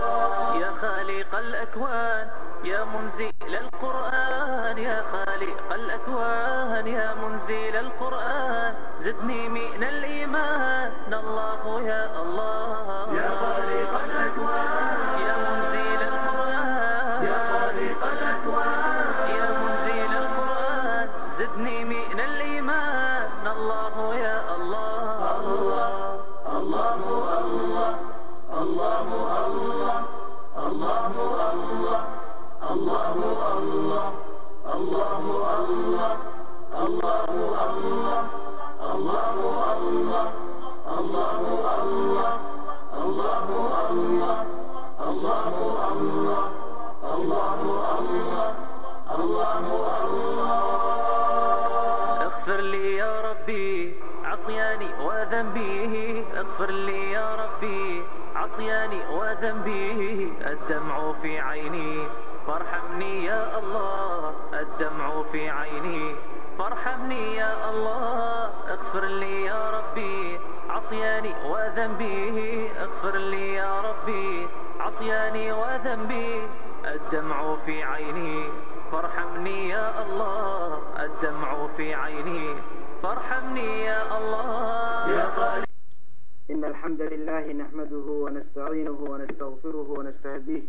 يا خالق الأكوان يا منزل القرآن. يا خالق الأكوان يا منزل القرآن. زدني من الإيمان الله يا الله. يا خالق الأكوان. الله الله الله الله الله الله الله الله الله الله الله الله الله الله الله الله الله الله اغفر لي يا ربي عصياني وذنبي اغفر لي يا ربي عصياني وذنبي الدمع في عيني. فارحمني يا الله الدمع في عيني. فارحمني يا الله اغفر لي يا ربي. عصياني وذنبي اغفر لي يا ربي. عصياني وذنبي الدمع في عيني. فارحمني يا الله الدمع في عيني. فارحمني يا الله. يا خالق. إن الحمد لله نحمده ونستعينه ونستغفره ونستهديه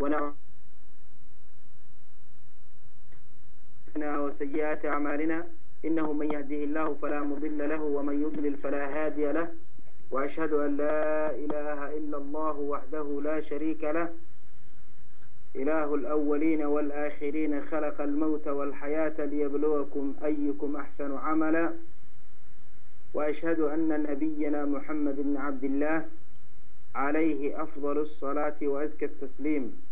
ونعوذ وسيئات أعمالنا إنه من يهده الله فلا مضل له ومن يضلل فلا هادي له وأشهد أن لا إله إلا الله وحده لا شريك له. إله الأولين والآخرين خلق الموت والحياة ليبلوكم أيكم أحسن عملا. وأشهد أن نبينا محمد بن عبد الله عليه أفضل الصلاة وأزكى التسليم.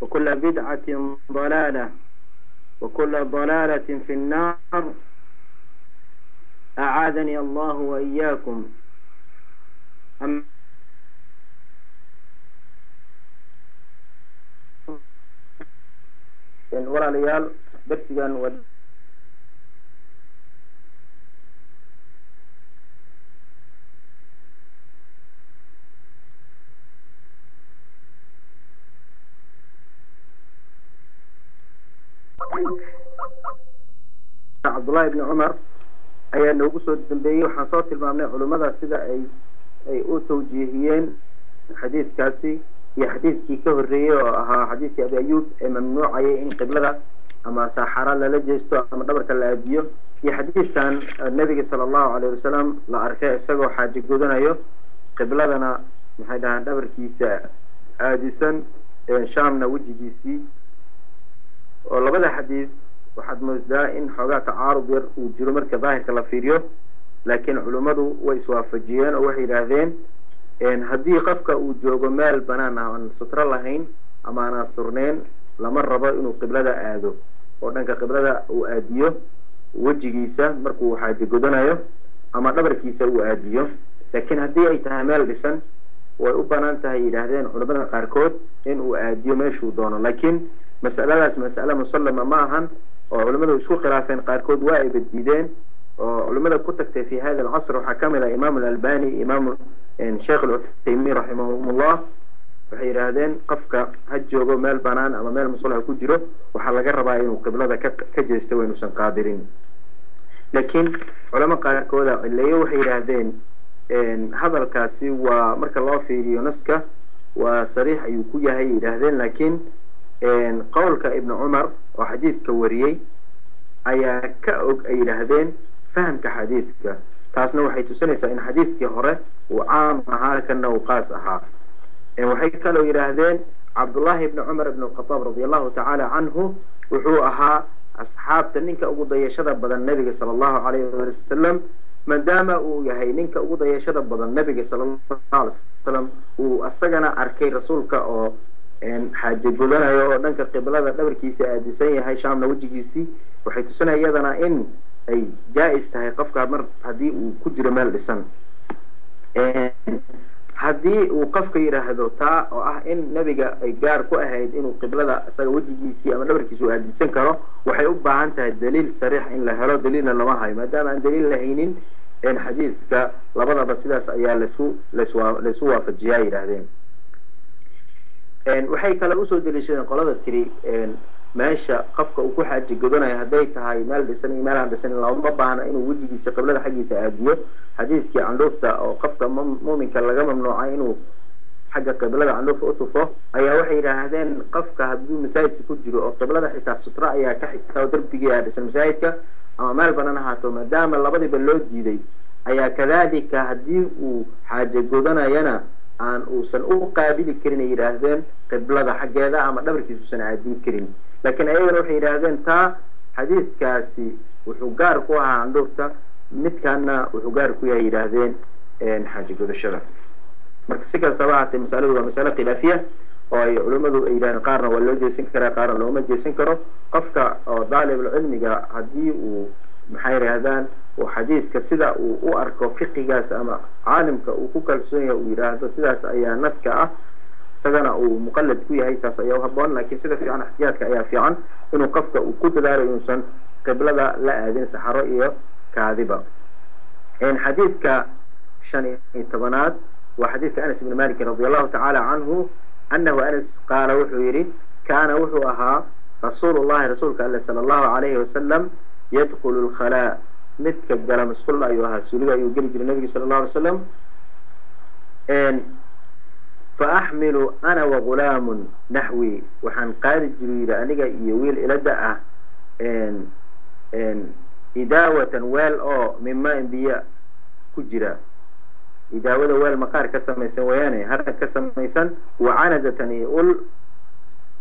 وكل بدعة ضلالة وكل ضلالة في النار. أعاذني الله وإياكم. أم walaalayaal darsigan waa cabdullaahi bni cumar ayaa noogu soo dambeeyey waxaan soo tilmaamnay culimmada sida ay ay u tawjiihiyeen xadiidkaasi iyo xadiidkii ka horreeyey oo ahaa xadiidkii abi ayuub ee mamnuucayay in qiblada ama saaxara lala jeesto ama dhabarka la aadiyo iyo xadiidkan nebiga sala allahu alayh wasalam la arkay isagoo xaaji gudanayo qibladana maxay dhahaan dhabarkiisa aadisan shaamna wejigiisii oo labada xadiid waxaad moosdaa in xoogaa tacaarud yar uu jiro marka daahirka la fiiriyo laakiin culimmadu way iswaafajiyeen oo waxay yidhaahdeen haddii qofka uu joogo meel banaan ah aan sutro lahayn ama aan asurneyn lama rabo inuu qiblada aado oo dhanka qiblada uu aadiyo wejigiisa markuu xaaji gudanayo ama dhabarkiisa uu aadiyo laakiin haddii ay tahay meel dhisan way u banaan tahay yidhaahdeen culimmada qaarkood in uu aadiyo meeshuu doono laakiin mas'aladaas mas'ale musallama ma ahan وعلمنا يسكو قرافين قاركود وائب الديدين وعلمنا كتكت في هذا العصر وحكمل الإمام الألباني إمام شيخ العثيمين رحمه الله. وحير هذين قفك هجوغو مال بانان أما مال مصولها كجرو. وحلق الربائين وقبل هذا كجيستوين وسنقابرين. لكن علماء قاركود اللي يوحي هذين إن هذا الكاسي ومرك الله في يونسكا. وصريح يكوية هاي لكن إن قولك ابن عمر وحديث كوريي أي كأوك أي فهم كحديث حديثك. تاسنا وحي تسنسا إن حديثك هرة وعام هالك أنه قاسها. إن وحي كالو إلى هذين عبد الله بن عمر بن الخطاب رضي الله تعالى عنه وحوءها أصحاب تنينك أقو ضيشد بدل النبي صلى الله عليه وسلم. من دام يهي نينك أقو ضيشد بدل النبي صلى الله عليه وسلم وأصغنا أركي رسولك أو xaaje gudanayo oo dhanka qiblada dhabarkiisa aadisan yahay shaamna wejigiisii waxay tusinaya iyadana in ay jaa-is tahay qofka mar haddii uu ku jiro meel dhisan haddii uu qofka yidhaahdo taa oo ah in nebiga ay gaar ku ahayd inuu qiblada isaga wejigiisii ama dhabarkiisa u aadisan karo waxay u baahan tahay daliil sariix in la helo daliilna lama hayo maadaama aan daliil lahaynin xadiidka labadaba sidaas ayaa lasu laysu waafajiyaa yidhaahdeen waxay kale usoo daliishadeen qolada tiri meesha qofka uu ku xaaji godanayo hadday tahay meel dhisan iyo meel aan dhisan looma baahna inuu wejigiisa qiblada xaggiisa aadiyo xadiidkii candhuufta oo qofka muuminka laga mamnuucay inuu xagga qiblada candhuufta u tufo ayaa waxay yidhaahdeen qofka hadduu masaajidka ku jiro oo qiblada xitaa sutra ayaa ka xigta oo darbigii aa dhisan masaajidka ama meel banan ahaato maadaama labadiiba loo diiday ayaa kadalika haddii uu xaaje godanayana aan uusan u qaabili karin ay yidhaahdeen qiblada xaggeeda ama dhabarkiisa uusan aadin karin laakiin ayagana waxay yidhaahdeen taa xadiidkaasi wuxuu gaar ku ahaa candhuufta midkaana wuxuu gaar ku yahay yidhaahdeen xaaji godashada marka si kastaba ahaatee masaladu waa masale khilaafiya oo ay culimmadu ay yidhahdeen qaarna waa loo jeesan karaa qaarna looma jeesan karo qofka oo daalibulcilmiga haddii uu maxay yidhaahdaan وحديث كسيدا وأركو فقه جاس أما عالمك وكوك السنية ويراهدو سيدا سأيا نسكا. سغنا ومقلد كوي هاي سأيا وهبون لكن سيدا في عن احتياطك أيا في عن إنو قفك وكوت دار الإنسان قبل لا لا أهدين سحراء إيا كاذبا إن حديثك شاني التبنات وحديثك أنس بن مالك رضي الله تعالى عنه أنه أنس قال وحويري كان وحوها رسول الله رسولك صلى الله عليه وسلم يدخل الخلاء. Midka gala masquul ayuu ahaa suuliga ayuu geli jiray nabiga sala allahu alay slam faaxmilu ana wagulaamun naxwi waxaan qaadi jiru yidhi aniga iyo wiil ilada ah idaawatan weel oo mimaa-in biyo ku jira idaawada weel maqaar ka samaysan wayaane harag ka samaysan wa canazatan iyo ul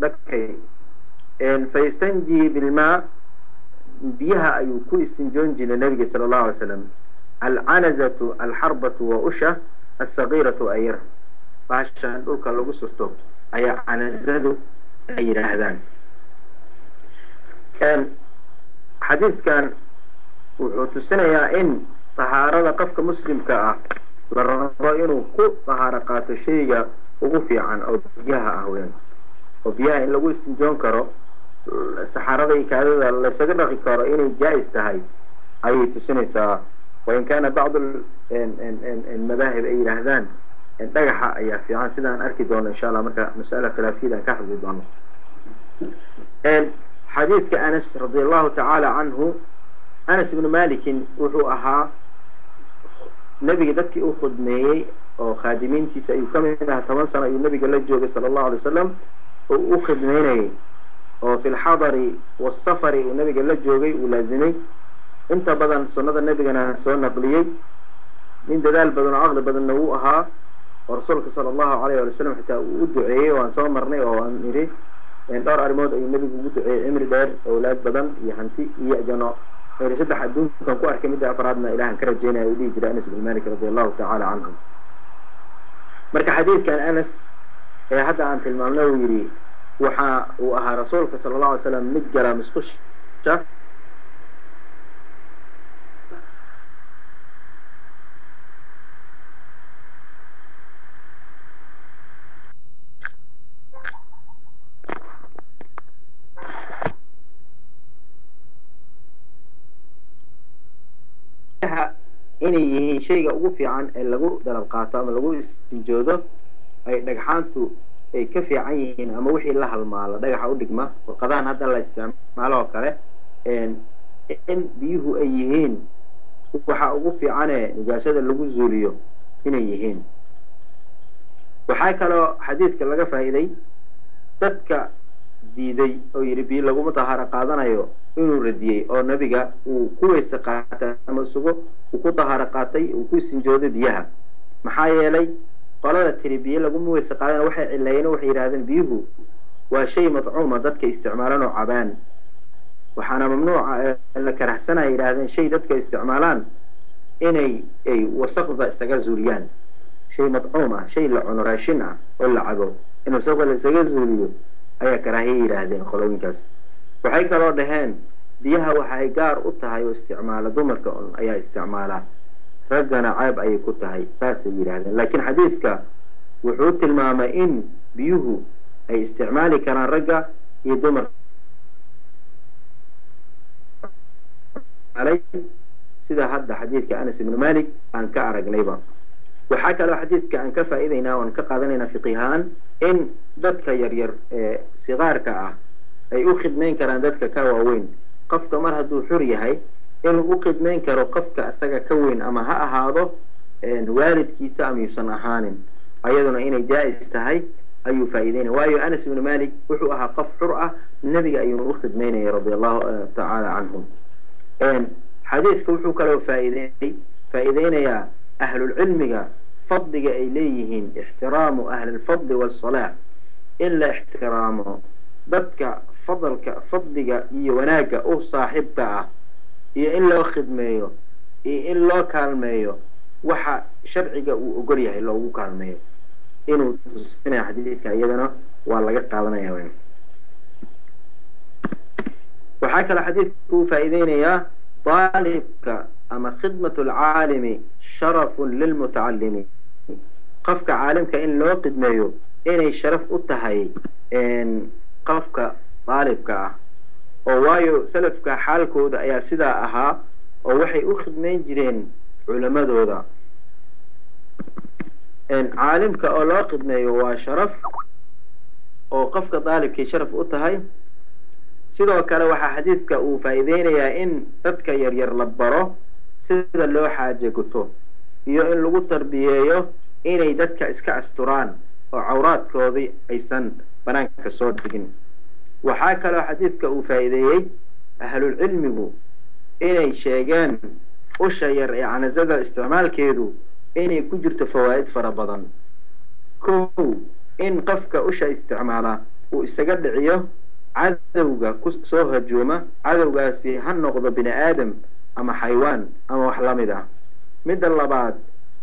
dhakay fayastanjii bilmaa nabiga sala allahu alay slam alcanazatu alxarbatu wa usha alsagiiratu ayar baashaan dhulka lagu surto ayaa canazadu ay yidhaahdaan xadiidkan wuxuu tusinayaa in tahaarada qofka muslimka ah la rabo inuu ku tahaaro qaato shayga ugu fiican oo biyaha ah weyn oo biyaha in lagu istinjoon karo سحرده كذا لسجل غكار إن جائز تهاي أي تسنى سا وإن كان بعض ال إن إن إن المذاهب أي رهذان إن بقى يا في عن سنة إن شاء الله مرك مسألة خلافية ده كحد يدونه إن حديث كأنس رضي الله تعالى عنه أنس بن مالك وحوها نبي ذاتك أخذ مي أو خادمين تسأيو كم منها ثمان سنة النبي قال له صلى الله عليه وسلم أخذ مي وفي الحضر والسفر النبي الله جوغي ولازمي انت بدن سنة النبي أنا سنة قليي من دلال بدن عقل بدن نوؤها ورسولك صلى الله عليه وسلم حتى ودعي وان سوى مرني وان نري يعني دار ارموت اي نبي ودعي أمر دار أولاد بدن يهنتي اي اجانا غير سد حدون كان كوار كميدة افرادنا اله انكرة جينا ودي جراء انس بن مالك رضي الله تعالى عنهم مركا حديث كان انس حتى عن تلمان ويري وحا وأها رسولك صلى الله عليه وسلم مجرى مسخش. شاك إني شيء أوفي عن اللجوء ده القاطع اللجوء استجوده أي نجحانته ay ka fiican yihiin ama wixii la halmaalo dhagaxa u dhigma warqadahan hadda la isticmaalo kale in biyuhu ay yihiin waxa ugu fiicanee nijaasada lagu zuuliyo inay yihiin. Waxaa kaloo xadiidka laga faa'iiday dadka diiday oo yidhi biyo laguma dahaaro qaadanayo inuu radiyey oo nabiga uu ku weyse qaatay ama isugu uu ku dahaaro qaatay uu ku sinjooday biyaha. Maxaa yeelay qolada tiri biyo laguma weyse qaadana waxay cileeyeen waxay yidhahdeen biyuhu waa shay madcuuma dadka isticmaalaan oo cabaan waxaana mamnuuca la karahsanaya yidhahdeen shay dadka isticmaalaan inay ay wasaqda isaga zuuliyaan shay madcuum ah shay la cuno raashin ah oo la cabo in wasaqda la isaga zuuliyo ayaa karaahiya yidhaahdeen qolooyinkaas waxay kaloo dhaheen biyaha waxay gaar u tahay oo isticmaala dumarka un ayaa isticmaala رجنا عيب أي كتها ساس يراد لكن حديثك وحوت المامة إن بيه أي استعمالي كان رجع يدمر علي سيدا هذا حديثك أنس بن مالك عن كعرق نيبا وحكى له حديثك عن كفى إذينا وأن كقاذنين في قيهان إن ذاتك يرير آه، صغارك أه أي أخذ من كران ذاتك كواوين قفك مرهد حريهي inuu u khidmayn karo qofka isaga ka weyn ama ha ahaado waalidkiisa ama yuusan ahaanin ayaduna inay jaa-is tahay ayuu faa'iideynaya waayo anas ibnu malik wuxuu ahaa qof xur ah nebiga ayuuna u khidmaynaya radi allahu tacaala canhum xadiidka wuxuu kaloo faa'iideeyey faa'iideynayaa ahlulcilmiga fadliga ay leeyihiin ixtiraamu ahli lfadli wasalaax in la ixtiraamo dadka fadalka fadliga iyo wanaagga u saaxiibka ah iyo in loo khidmeeyo iyo in loo kaalmeeyo waxa sharciga uu ogol yahay loogu kaalmeeyo inuu tusinaya xadiidka iyadana waa laga qaadanaya w waxaa kaloo xadiidka uu faa'iideynayaa ama khidmat lcaalimi sharafun lilmutacalimi qofka caalimka in loo khidmeeyo inay sharaf u tahay qofka daalibka ah oo waayo salafka xaalkooda ayaa sidaa ahaa oo waxay u khidmayn jireen culamadooda caalimka oo loo khidmeeyo waa sharaf oo qofka daalibkay sharaf u tahay sidoo kale waxaa xadiidka uu faa'iideynayaa in dadka yaryar la baro sida loo xaaje guto iyo in lagu tarbiyeeyo inay dadka iska asturaan oo cawraadkoodii aysan banaanka soo dhigin waxaa kaloo xadiidka uu faa'iideeyey ahlulcilmigu inay sheegeen usha yar ee canasada isticmaalkeedu inay ku jirto fawaa'id fara badan kow in qofka usha isticmaala uu isaga dhiciyo cadowga ku soo hajuuma cadowgaasi ha noqdo bini aadam ama xaywaan ama wax la mid ah midda labaad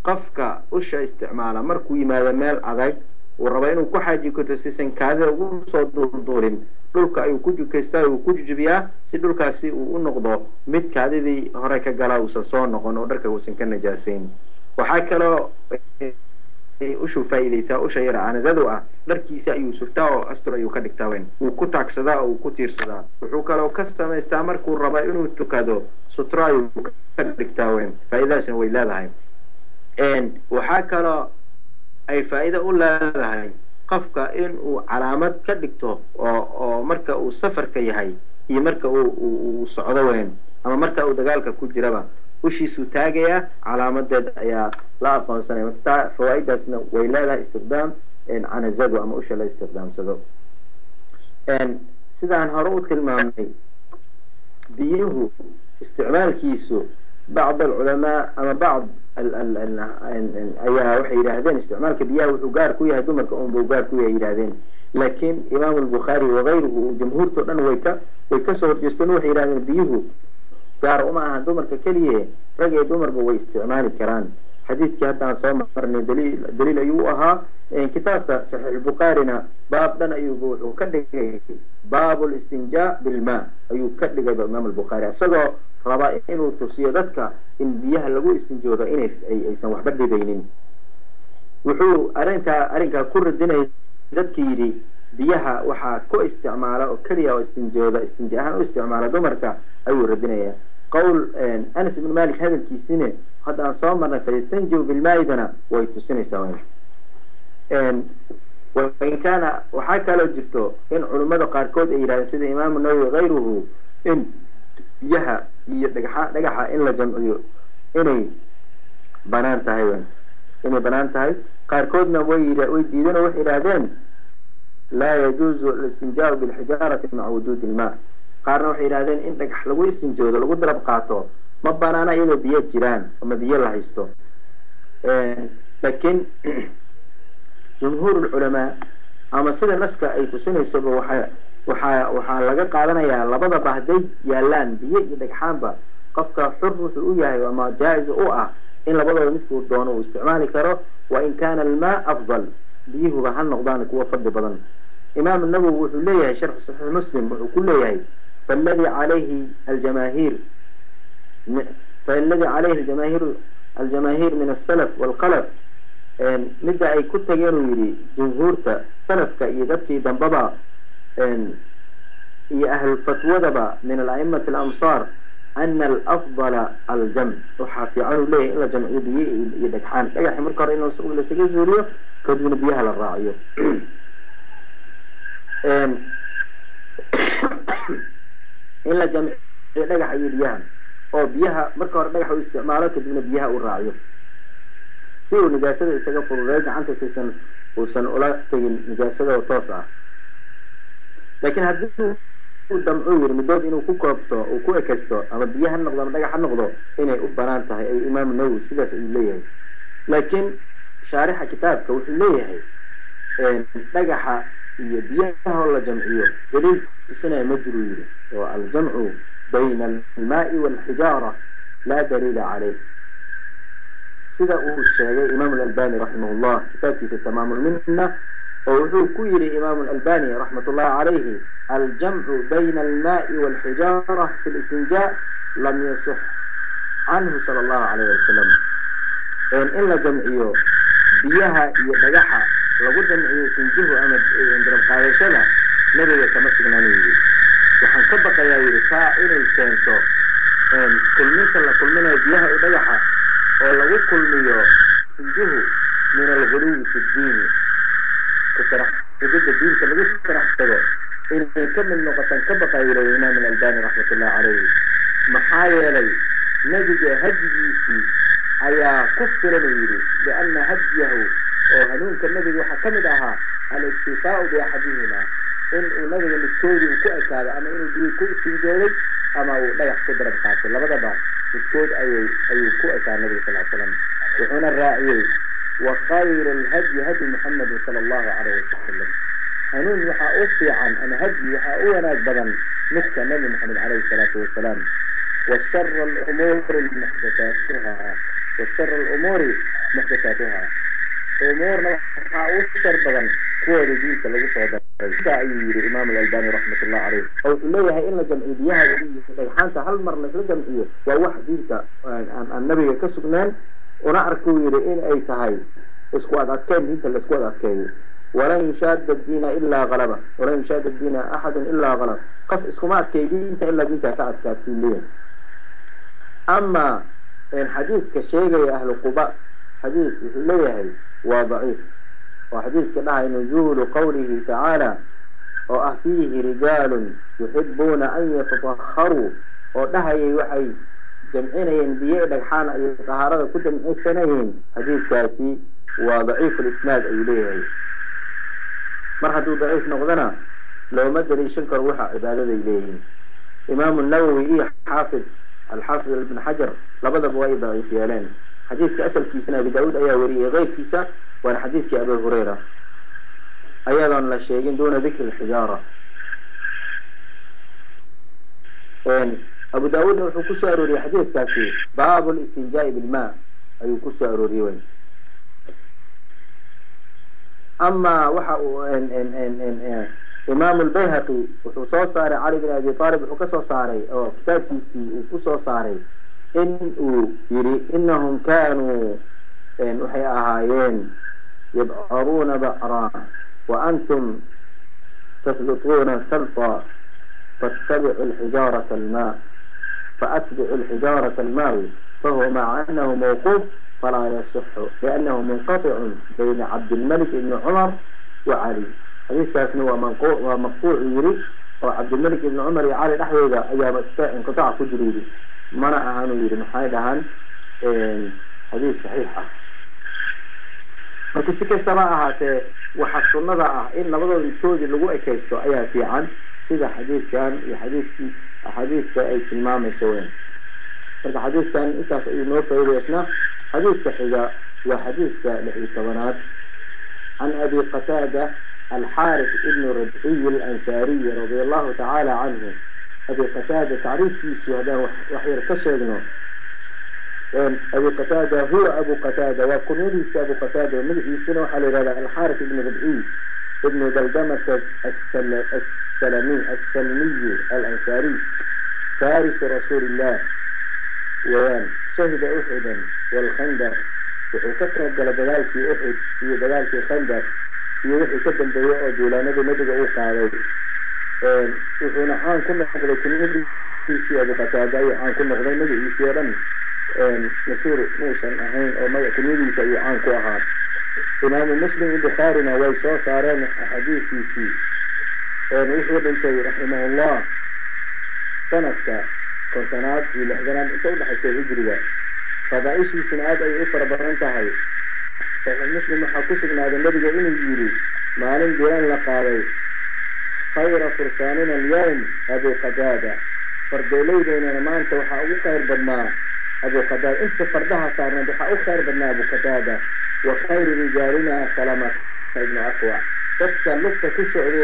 qofka usha isticmaala markuu yimaado meel adag ورباينو كحاجي كتسي سن كادر وصو دول دولين. دولك أيو كجو كيستا أيو كجو جبيا سي دولك اسي أو نقضو. ميد كادر دي هرايكا غلا وصصو نقون ودركا وسن كان نجاسين. وحاكالو اشو إيه، فايدي سا اشا يرا أنا زادو آه لركي سا أيو سفتاو استر أيو كدك تاوين. أو كتاك سدا أو كتير سدا. وحوكالو كسام استامر كور رباينو تكادو سترا أيو كدك تاوين. فايدا سنوي لا دايم وحاكالو أي فائدة أولى لهاي قفك إن علامات كدكتو أو أو مركا أو سفر كي هاي هي مركا أو أو صعودة وين. أما مركا أو دقالك كود جربا وشي سو تاجيا علامات داد يا لا أقوى سنة مكتا فوائد داسنا ويلا لا استخدام. إن عن الزادو أما أوش لا استخدام سدو. إن سيدان هارو تلمامي بيهو استعمال كيسو. بعض العلماء أما بعض ال ال ال أيها وحي يرهدين استعمالك بياه وحقار كوية دمرك أم بوقار كوية يرهدين لكن إمام البخاري وغيره وجمهور تقنان ويكا ويكسهر جستنوح يرهدين بيه دار أمعها دمرك كلية رقية دمرك هو استعمال الكران حديث كهدا صوم مرني دليل دليل أيوها إن كتابة صحيح البخارينا باب دنا أيوه وكذلك باب الاستنجاء بالماء أيوه كذلك إمام البخاري صدق raba inuu tusiyo dadka in biyaha lagu istinjoodo inay aysan waxba dhibaynin wuxuu arrintaa arrinkaa ku radinaya dadka yidhi biyaha waxaa ku isticmaala oo keliya oo istinjooda istinja ahaan u isticmaala dumarka ayuu radinaya qowl anas ibn malik hadalkiisine hadda aan soo marnay fayastanjiu bilmaayidana way tusinaysaa wain kaana waxaa kaloo jirto in culummada qaarkood ay yidhahdeen sida imaamu nawowi kayruhu in biyaha iyo dhagaxa dhagaxa in la jamciyo inay banaan tahay inay banaan tahay qaarkoodna way way diideen oo waxay yidhaahdeen laa yajuuzu alistinjaau bilxijaarati maca wujuudi ilmaa qaarna waxay yidhahdeen in dhagax lagu istinjoodo lagu darab qaato ma banaana iyadoo biyo jiraan ama biyo la haysto laakiin jumhuur lculamaa ama sida naska ay tusinaysoba waxa waxaa waxaa laga qaadanayaa labadaba hadday yaalaan biyo iyo dhagxaanba qofka xur wuxuu u yahay ama jaa-is u ah in labadooda midkuu doono uu isticmaali karo wa in kana almaa afdal biyuhuba ha noqdaan kuwa fadli badan imaam nawowi wuxuu leeyahay sharxu saxiix muslim wuxuu ku leeyahay faaladi calayhi aljamaahiir faaladi calayhi aljamaahiir aljamaahiir min asalaf waalqalaf midda ay ku tageen uu yidhi jumhuurta salafka iyo dadkii dambaba iyo ahlulfatwadaba min ala'imati alamsaar ana alafdala aljamc waxaa fiican uu leeyahay in la jamciyo biyo iyo dhagxaan dhagaxi marka hore in lasaga zuuliyo kadibna biyaha la raaciyo in la jamciyo dhagaxa iyo biyaha oo biyaha marka hore dhagax u isticmaalo kadibna biyaha uu raaciyo si uu nijaasada isaga furureey gacanta siisan uusan ula tegin nijaasada oo toos ah laakiin haddii uu damcuu yiri midood inuu ku koobto uu ku ekaysto ama biyo ha noqdo ama dhagax ha noqdo inay u banaan tahay ay imaamu nawowi sidaas ayuu leeyahay laakiin shaarixa kitaabka wuxuu leeyahay dhagaxa iyo biyahoo la jamciyo daliil tusinaya ma jiruu yidhi oo aljamcu bayna almaai walxijaara laa daliila caleyh sida uu sheegay imaam alalbani raximah llah kitaabkiisa tamaamulminna وحو كويري إمام الألباني رحمة الله عليه الجمع بين الماء والحجارة في الاستنجاء لم يصح عنه صلى الله عليه وسلم. إن إلا جمعيه بيها يبقحة لقد أن يسنجه أمد إيه عندنا بقالشنا نبي يتمسكنا نيجي وحن كبك يا يركا إن الكينتو إن كل منك اللي كل منه بيها يبقحة ولو كل ميو سنجه من الغلو في الدين. كترح تجد الدين تلوش كترح تلو إنه يكمل نقطة تنكبط إلى إمام الألباني رحمة الله عليه. محايا لي. نجد هجيسي أيا كفر نويري لأن هجيه وهنون كالنبي وحكمدها الاكتفاء بأحدهما. إن نجد الكتوري وكؤك هذا أما إنه دي كؤسي جولي أما لا يحفظ خاطر لبدا با الكتور أي, أي كؤك النبي صلى الله عليه وسلم. وحنا الرائعي وخير الهدي هدي محمد صلى الله عليه وسلم. هنون وحاوفي عن أن هدي وحاونا جبرا مثل نبي محمد عليه الصلاة والسلام. والشر الأمور المحدثاتها والشر الأمور محدثاتها. أمور نحاوش شر جبرا كوا رجيك لو صادق تعيير إمام الألباني رحمة الله عليه. أو اللي هي إن إلا جمعيبيها إليها حانت هالمر لك لجمعية. ووحد إنت آه، آه، آه، النبي كسبنان. Una arkuu yidhi in ay tahay isku ad adkeyn diinta laisku ad adkeeyo walan yushaada diina ilaa alaba walan yushaada diina axadun ilaa alab qof iskuma adkeey diinta ilaa diinta ka adkaatuu leeyahay ama xadiidka sheegaya ahlu quba xadiid wuxuu leeyahay waa daciif oo xadiidka dhahay nuzuulu qowlihi tacaala oo ah fiihi rijaalun yuxibuuna an yatataharuu oo dhahayay waxay جمعين بيئة الحانة طهارة كده من سنين حديث كاسي وضعيف الإسناد أوليه مرحبا ضعيف نقضنا لو مدري شنكر وحا عبادة إليه إمام النووي إيه حافظ؟ الحافظ ابن حجر. لبدأ بوايد ضعيف يالين حديث كأسل كيسنا بداود أيا وريه غير كيسا وان حديث في أبي هريرة. أيا لأن لشيقين دون ذكر الحجارة. أبو داود هو كسا أروري حديث كاسي باب الاستنجاء بالماء أي كسا أروري وين. أما وحا إن إن إن إن إن إمام البيهقي وحصو صاري علي بن أبي طالب وحصو صاري أو كتاب تيسي وحصو صاري إن يري إنهم كانوا إن وحي أهايين يبعرون بأرا وأنتم تسلطون الخلطة فاتبعوا الحجارة الماء. فأتبع الحجارة الماوي فهو مع أنه موقوف فلا يصح لأنه منقطع بين عبد الملك بن عمر وعلي. حديث كاسن هو ومقطوع يريد وعبد الملك بن عمر يعالي نحو إذا أيام انقطاع كجريدي منع عنه يري. محايدة عن إيه، حديث صحيحة ما تسي كاس تبا وحصلنا بقى إن لبدا من اللي هو أكاستو أيها في عن سيدة حديث كان يحديث في إيه حديثك أي تلمامي سوين فرد حديثك أن إنت أسأل نوفي ويسنا حديثك حذاء وحديثك لحي التوانات. عن أبي قتادة الحارث ابن ربعي الأنساري رضي الله تعالى عنه. أبي قتادة تعريف كيسي هذا وحير كشر منه أبي قتادة هو أبو قتادة وكنوديس أبو قتادة ومدعي سنوح لذلك الحارث ابن ربعي. ابن دلدمة السلمي السلمي الأنساري فارس رسول الله. وان شهد أحدا والخندر وكثر قلبلالك أحد هي بلالك خندر هي وحي كدن بيقعد ولا نبي نبي أوقع عليه وحونا عان كنا قبل كنا نبي إيسي أبو قتادة عان كنا قبل نبي إيسي رمي مسور موسى أحين أو ما يكون نبي سأي عان كوهار إمام المسلم البخارنا ويسوس عرانا أحاديث يسي أن أحد أنتي رحمه الله سنة كنتنات إلى حدنان أتوضح سيهجروا فضائش يسن آد أي أفر برانتهي سيد المسلم حقوسك مع النبي إن يجري. ما لن ديان لقاري خير فرساننا اليوم أبو قدادة فردوليدين أنا ما أنت وحاوقه البرنامج أبو قتادة أنت فردها سارنا بحا أخير بنا أبو قتادة وخير رجالنا سلامة ابن أقوى. تبتا لفتا كسعري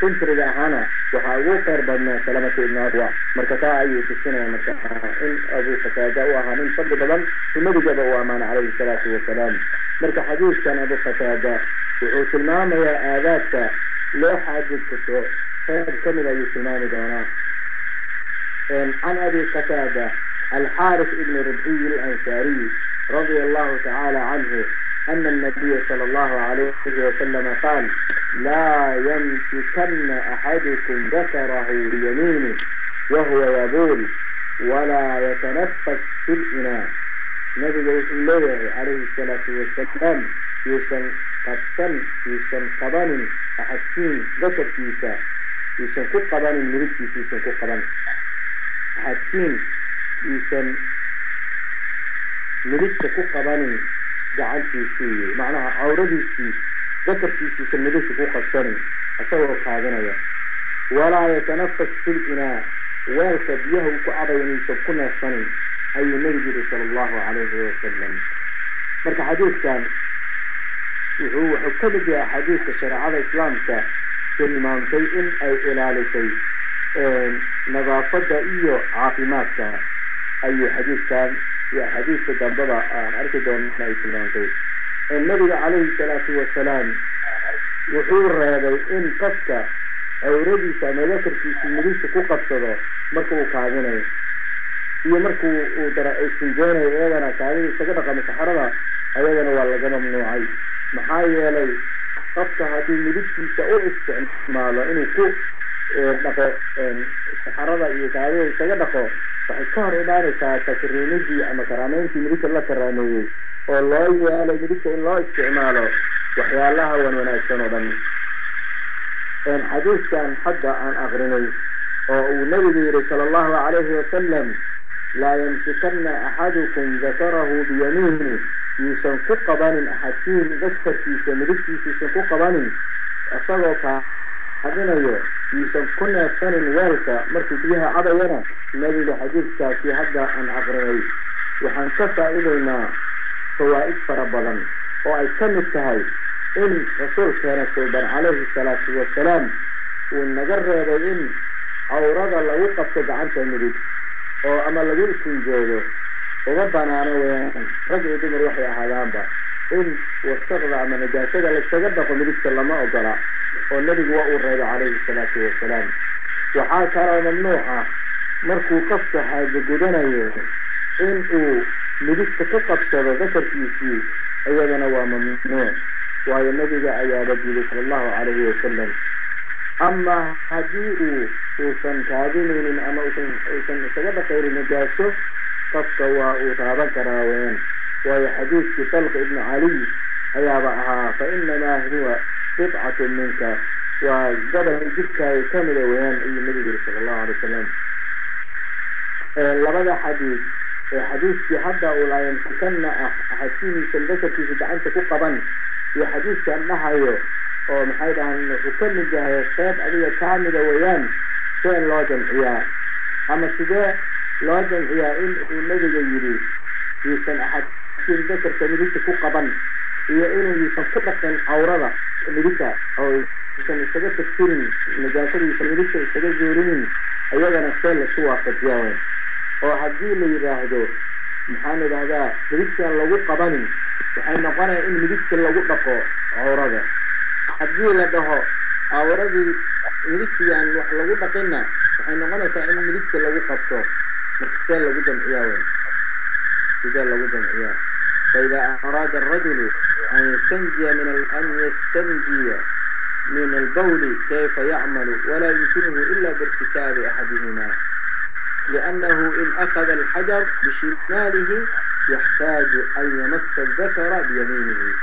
سنتر إيه، لأهانا وحا أخير بنا سلامة ابن أقوى. مركتا أيو السنة مركتا إن أبو قتادة وأهان من فضل بلن. ونبي جب أمان عليه الصلاة والسلام. مركا حديث كان أبو قتادة وحوت المامة يا آذاتا لو حاجد كتو خير كمل أيو تلمامي دونا عن أبي قتاده alxaarif ibnu rabciy alansaariy radia allahu tacaala canhu أن النبي صلى الله عليه وسلم قال لا يمسكن أحدكم ذكره بيمينه وهو يبول ولا يتنفس في الإناء. نبي الله عليه الصلاة والسلام يوسن قبسن يوسن قبن أحدكين ذكر كيسا يوسن كو قبن مريد كيسا يوسن يسن مدت كوكا باني جعلتي سي معناها اوريدي سي ذكرتي سي سن مدت كوكا سن اصور كاغنا ولا يتنفس في الإناء ويلك بيه كعبا ينسب كنا سن أي نجد صلى الله عليه وسلم. مرك حديث كان وهو حكم بها حديث شرع على الإسلام في المنطقة أي إلى لسي آه، نظافة إيو ماتا ayuu xadiidkan iyo axaadiidka dambaba aan arki doona ay tilmaantay. Nabiga calayhi salaatu wasalaam wuxuu reebay in qofka cawradiisa ama dakarkiisu midigta ku qabsado marka uu kaadinayo iyo markuu uu dara istinjoonayo iyadana kaadida isaga dhaqamo saxarada ayadana waa laga mamnuucay. Maxaa yeelay qofka hadduu midigtiisa u isticmaalo inuu ku dhaqo saxarada iyo kaadida isaga dhaqo waxay ka hor imaanaysaa takriimidii ama karaameyntii midigta la karaameeyey oo loo yeelay midigta in loo isticmaalo waxyaalaha wan wanaagsan oo dhan xadiidkan hadda aan aqrinay oo uu nabigu yihi sala allahu calayhi wasalam laa yamsikana axadukum dakarahu biyamiini yuusan ku qabanin axadkiin dakarkiisa midigtiisa yuusan ku qabanin isagoo kaadinayo يسمى كنا شن الوالك مرت بيها عبيرا نبي حديث كاسي حدا عن عبري وحنكفى إلينا فوائد فربلا وأي كم التهي إن رسول كان صلبا عليه الصلاة والسلام. ونجر يبين أو رضى الله وقف تدعان تمريد أو أما لو يسلم جوده وربنا أنا وين رجع يدمر وحي أحدان با. إن وستغضع من جاسد لسجد بقو مريد كلمة أو قرأ والنبي هو الرئيب عليه الصلاة والسلام وحاك على النوع مركو كفتها قدنا انتو مدك تتقب سبا ذكر كيسي أيضا نوا ممنوع وهي النبي ايا ربي صلى الله عليه وسلم اما هديئو وسن كابلين اما وسن سبب غير نجاسه قفك واتابا كراوين وهي حديث في طلق ابن علي ايا بعها فانما هو bidcatun minka waa gobol jidhkaaga kamida weyaan ayuu nabigu yiri sala allahu alay wasalam labada xadiid xadiidkii hadda uu laa yamsakanna ah axadkiinuusan dakarkiisa gacanta ku qaban. Iyo xadiidkan dhahayo oo maxay dhahaan wuxuu ka mid yahay qeyb adiga kaamida weeyaan see loo jamciyaa ama sidee loo jamciyaa in uu nabiga yidhi yuusan axadkiin dakarka midigta ku qaban iyo inuu yuusan ku dhaqin cawrada midigta oo yuusan isaga tirtirin najaasada yuusan midigta isaga zuurinin iyadana see lasu waafajiyaa oo haddii la yidhaahdo maxaan idhahdaa midigtaan lagu qabanin waxay noqonaya in midigta lagu dhaqo cawrada. Haddii la dhaho cawradii midigtiyaan wax lagu dhaqinna waxay noqonaysaa in midigta lagu qabto marka see lagu jamciyaa weyn. Sidee lagu jamciyaa فإذا أراد الرجل أن يستنجي من أن يستنجي من البول كيف يعمل؟ ولا يمكنه إلا بارتكاب أحدهما. لأنه إن أخذ الحجر بشماله يحتاج أن يمس الذكر بيمينه.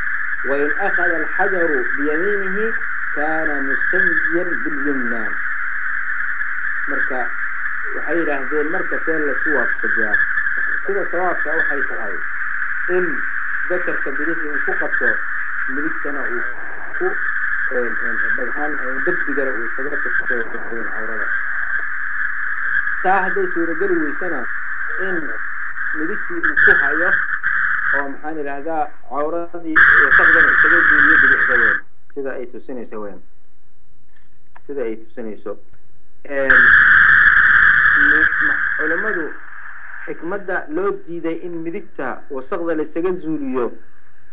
وإن أخذ الحجر بيمينه كان مستنجيا باليمنى. مركا وحيره بين مركا لسوا في الفجار سيدة سواب كأوحي تغير in dakarka bidixda uu ku qabto midigtana uu ku dhagxaan derbigana uu isaga tirto cawrada. Taa hadday suurageli weysana in midigtii uu ku hayo oo maxaan idhaahdaa cawradii wasaqdana isaga juuliyo bidixda weyn sida ay tusinayso weyn sida ay tusinayso. Culimmadu xikmadda loo diiday in midigta wasaqda laysaga zuuliyo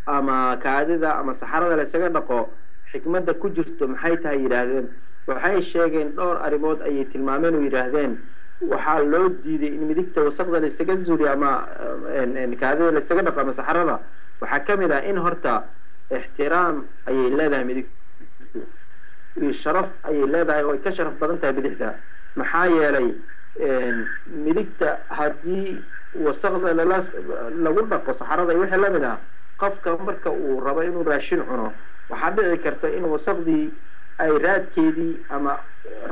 ama kaadida ama saxarada laysaga dhaqo xikmadda ku jirto maxay tahay yidhaahdeen waxay sheegeen dhowr arrimood ayay tilmaameen oo yidhaahdeen waxaa loo diiday in midigta wasaqda laysaga zuuliyo ama kaadida laysaga dhaqo ama saxarada waxaa ka mid ah in horta ixtiraam ayay leedahay midigta iyo sharaf ayay leedahay oo ay ka sharaf badan tahay bidixda maxaa yeelay midigta haddii wasaqda lala lagu dhaqo saxarada wixii la mid ah qofka marka uu rabo inuu raashin cuno waxaa dhici karta in wasaqdii ay raadkeedii ama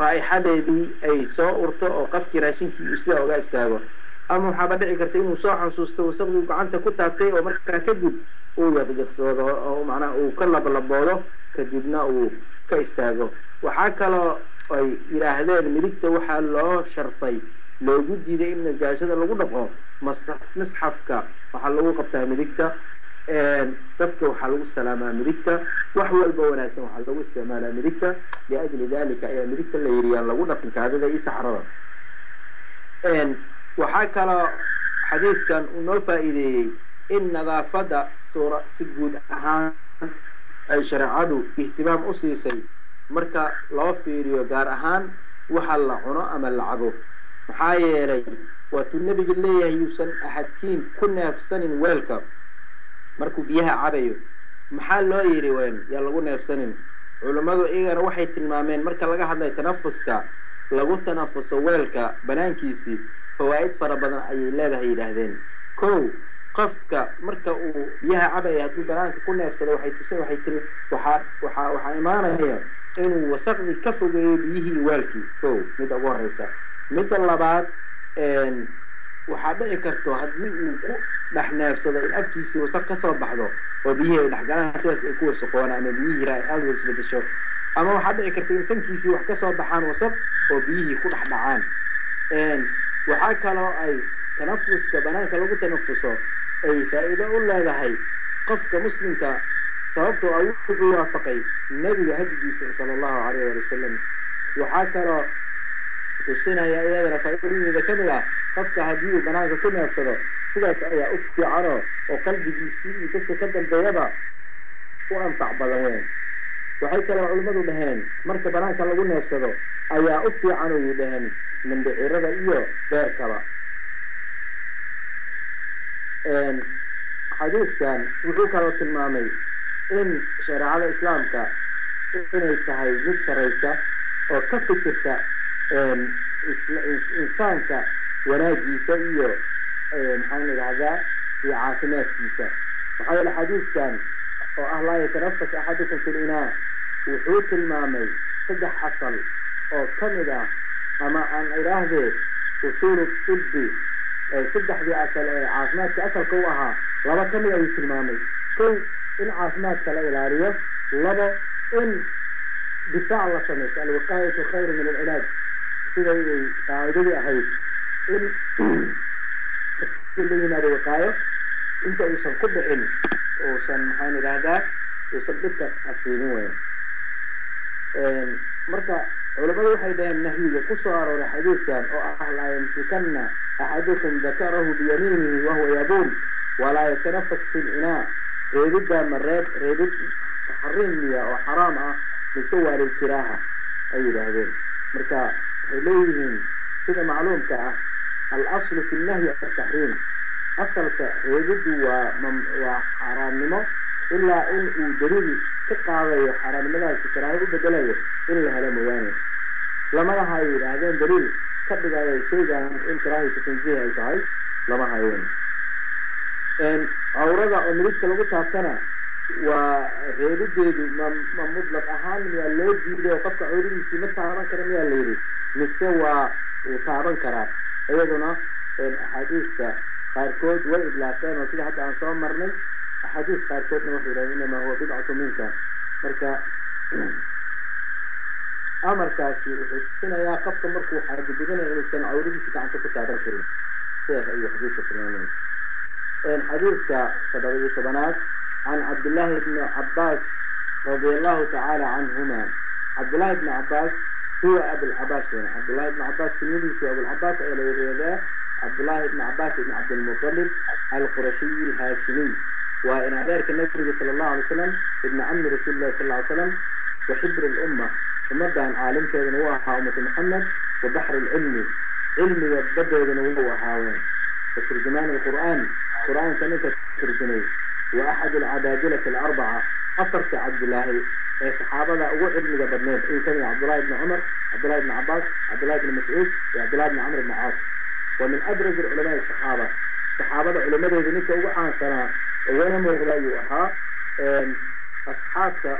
raa'ixadeedii ay soo urto oo qofkii raashinkii uu sidaa oga istaago. Ama waxaaba dhici karta inuu soo xasuusto wasaqdii gacanta ku taabtay oo markaa kadib uu yaqyaqsoodo oo macnaha uu ka lablaboodo kadibna uu ka istaago. Waxaa kaloo ay yidhaahdeen midigta waxaa loo sharfay loogu diiday in najaashada lagu dhaqo mas misxafka waxaa lagu qabtaa midigta dadka waxaa lagu salaamaa midigta. Wax walba wanaagsan waxaa lagu isticmaalaa midigta. Liajli dalika ayaa midigta la yiriyaan lagu dhaqin kaadida iyo saxrada waxaa kaloo xadiidkan uu noo faa'iideeyey in nadaafadda suura si guud ahaan ay shareecadu ihtimaam u siisay marka loo fiiriyo gaar ahaan waxa la cuno ama la cabo maxaa yeelay waatuu nebiga leeyahay yuusan axadkiin ku neefsanin weelka. Markuu biyaha cabayo maxaa loo yidhi weel yaa lagu neefsanin. Culammadu iyagana waxay tilmaameen marka laga hadlayo tanafuska lagu tanafuso weelka banaankiisii fawaa'id fara badan ayay leedahay yidhaahdeen. Kow qofka marka uu biyaha cabaya hadduu banaanka ku neefsado waxay tusin waxay waxaa waxaa waxaa imaanaya inuu wasaqdii ka fogeeyo biyihii weelkii kow midda ugu horeysa midda labaad waxaa dhici karto haddii uu ku dhex neefsado in afkiisii wasaq ka soo baxdo oo biyihii ay dhexgalaan sidaas ay ku wasaqoon ama biyihii raaixadu isbedesho ama waxaa dhici karta in sankiisii wax ka soo baxaan wasaq oo biyihii ku dhex dhacaan. Waxaa kaloo ay tanafuska banaanka lagu tanafuso ay faa'iido u leedahay qofka muslimka sababtoo ah wuxuu waafaqay nebiga hadigiisa sala allahu calayh wali wasalam waxaa kaloo tusinaya iyadana faa'iidooyinkeeda ka mid ah qofka haddii uu banaanka ku neefsado sidaas ayaa u fiicano oo qalbigiisii iyo dadka ka dambeeyaba u anfac badan weyn. Waxay kaloo culimmadu dhaheen marka banaanka lagu neefsado ayaa u fiican oy dhaheen mindhicirada iyo beerkaba. Xadiidkan wuxuu kaloo tilmaamay in shareecada islaamka inay tahay mid saraysa oo ka fikirta insaanka wanaagiisa iyo maxaan idhahdaa iyo caafimaadkiisa. Maxaa yeele xadiidkan oo ah laa yatanafas axadukum fi linaa wuxuu tilmaamay saddex asal oo ka mid ah ama aan idhaahdee usuulu tibbi saddexdii asal ee caafimaadka asalka u ahaa laba ka mid ayuu tilmaamay. Kow in caafimaadka la ilaaliyo. Labo in difaac la samaysto alwiqaayatu khayru min alcilaaj siday ay qaacidadii ahayd in la yimaado wiqaayo inta uusan ku dhicin uusan maxaan idhaahdaa uusan dhibka asiibin weyn. Marka culamadu waxay dhaheen nahyiga ku soo arooray xadiidkan oo ah laa yamsikana axadukum dakarahu biyamiinihi wahuwa yabuul walaa yatanafas fi linaa reebiddaa ma reeb reebid taxriim miya oo xaraam ah mise waa lilkiraaha ay yidhaahdeen. Marka waxay leeyihiin sida macluumka ah alaslu fi nahyi ataxriim asalka reebiddu waa waa xaaraamnimo ilaa in uu daliil ka qaadayo xaaraamnimadaasi karaahi u bedelayo in la helo mooyaane. Lamadaha ay yidhaahdeen daliil ka dhigaya shaygan in karaahiyata tansiih ay tahay lama hayeen cawrada oo midigta lagu taabtana waa reebideedu ma ma mutlaq ahaan miyaa loo diiday oo qofka cawradiisii ma taaban kara miyaa la yidhi? Mise waa uu taaban karaa? Iyaduna axaadiidka qaarkood way idlaaqeen oo sida hadda aan soo marnay axaadiid qaarkoodna waxay yidhahdeen inamaa huwa bidcatu minka. Marka amarkaasi wuxuu tusinayaa qofka markuu xaaji gudanayo inuusan cawradiisa gacanta ku taaban karin. Sidaas ayuu xadiidka tilmaamaya إن حديثك تدري بنات عن عبد الله بن عباس رضي الله تعالى عنهما. عبد الله بن عباس هو أبو العباس. يعني عبد الله بن عباس في المدرسة أبو العباس إلى الرياضة عبد الله بن عباس بن عبد المطلب القرشي الهاشمي. وإن ذلك النبي صلى الله عليه وسلم ابن عم رسول الله صلى الله عليه وسلم وحبر الأمة. ومدى عن عالم كان أمة محمد وبحر العلم. علم يبدأ بنوها وحاوان وترجمان القرآن. Qur'aanka ninka turjumay wa axad alcabaadilati alarbaca afarta cabdillaahi ee saxaabada ugu cilmiga badneed ayuu ka mid cabdullahi ibni cumar cabdullahi ibni cabbaas cabdullahi ibni mascuud iyo cabdullahi ibni camr ibni caas. Wa min abraz culamaai saxaaba saxaabada culimadeeda ninka ugu caansanaa ugana muuqda ayuu ahaa asxaabta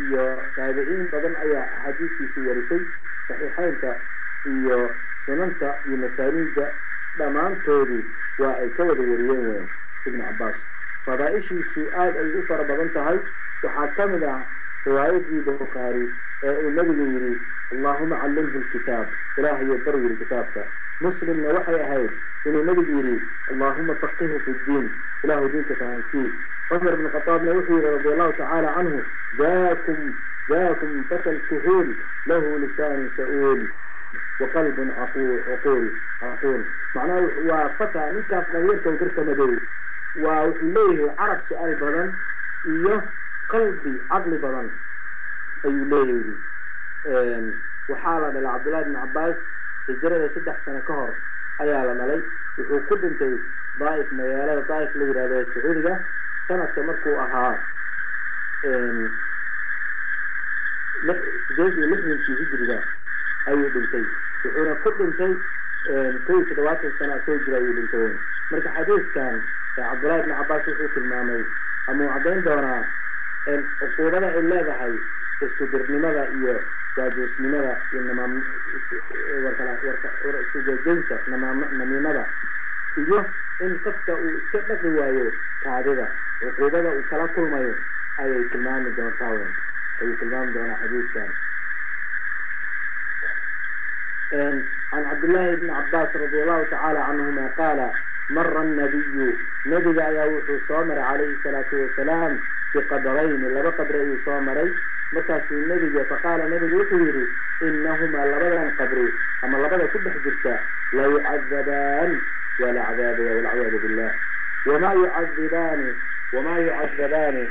iyo taabiciin badan ayaa axaadiidkiisi warisay saxiixeynka iyo sunanta iyo masaaniidda ضمان تودي وكود وريين وين ابن عباس فذا إشي سؤال الأفر بغنتهي وحاكمنا رواية البخاري النبي اللهم علمه الكتاب ولا هي الضروي الكتاب مسلم نوحي أهيد إن النبي يري اللهم فقهه في الدين ولا هو دين تفهنسي عمر بن الخطاب نوحي رضي الله تعالى عنه ذاكم ذاكم فتى الكهول له لسان سؤول waqalbun cuquul caquul macnaha waa fata ninkaas dhalinyarka garka madow waa wuxuu leeyahay carab su'aal badan iyo qalbi caqli badan ayuu leeyahay waxaa la dhalay cabdullahi ibn cabbaas hijrada saddex sano ka hor ayaa la dhalay wuxuu ku dhintay daaif magaalada daaif la yihahdo ee sacuudiga sanadka markuu ahaa sideed iyo lixdankii hijriga ayuu dhintay wuxuuna ku dhintay kow iyo toddobaatan sana soo jira ayuu dhintay. Marka xadiidkan cabdullahi ibn cabbaas wuxuu tilmaamay ama uu caddayn doonaa cuquubada ay leedahay isku dirnimada iyo jaajuusnimada iyo namaam sugeegeynta namaam namiimada iyo in qofka uu iska dhaqi waayo kaadida cuquubada uu kala kulmayo ayay tilmaami doontaa ayuu tilmaami doonaa xadiidkan عن عبد الله بن عباس رضي الله تعالى عنهما قال مر النبي نبي يا وحو صامر عليه الصلاة والسلام بقبرين لبا قبر صامري مكاسو النبي فقال النبي الكويري إنهما لبدا قبري أما لبدا كبح جرتا لا يعذبان ولا عذاب ولا عذاب بالله. وما يعذبان وما يعذبان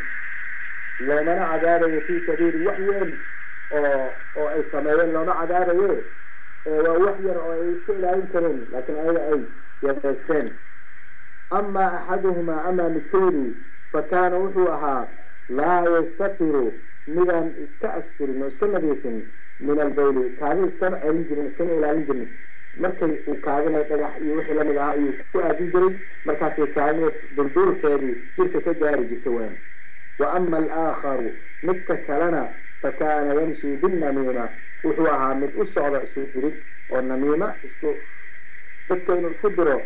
لو من عذاب في سبيل وحوين أو أي سمايين لو من عذاب laakiin ayaga ay yareysteen amaa axaduhumaa amaa midkoodii fa kaana wuxuu ahaa laa yastatiru midaan iska asturin oo iska nadiifin min albawli kaadi iskama celin jirin iskama ilaalin jirin markay uu kaadinay dhagax iyo wixii lamid ahaa ayuu ku aadin jiray markaasay kaadida durduurkeedii jirka ka gaari jirta waan wa ama alaakharu midka kalena fa kaana yamshi binnamiima wuxuu ahaa mid u socda isu dirid oo namiima isku dadka inuu isku diro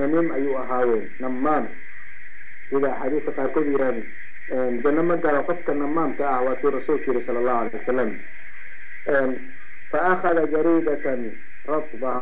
namiim ayuu ahaa weyn namaam sida axaadiista qaarkood yiraahdo janno ma galo qofka namaamka ah waatuu rasuulku yihi sala allahu alay wasalam fa akhada jariidatan ratba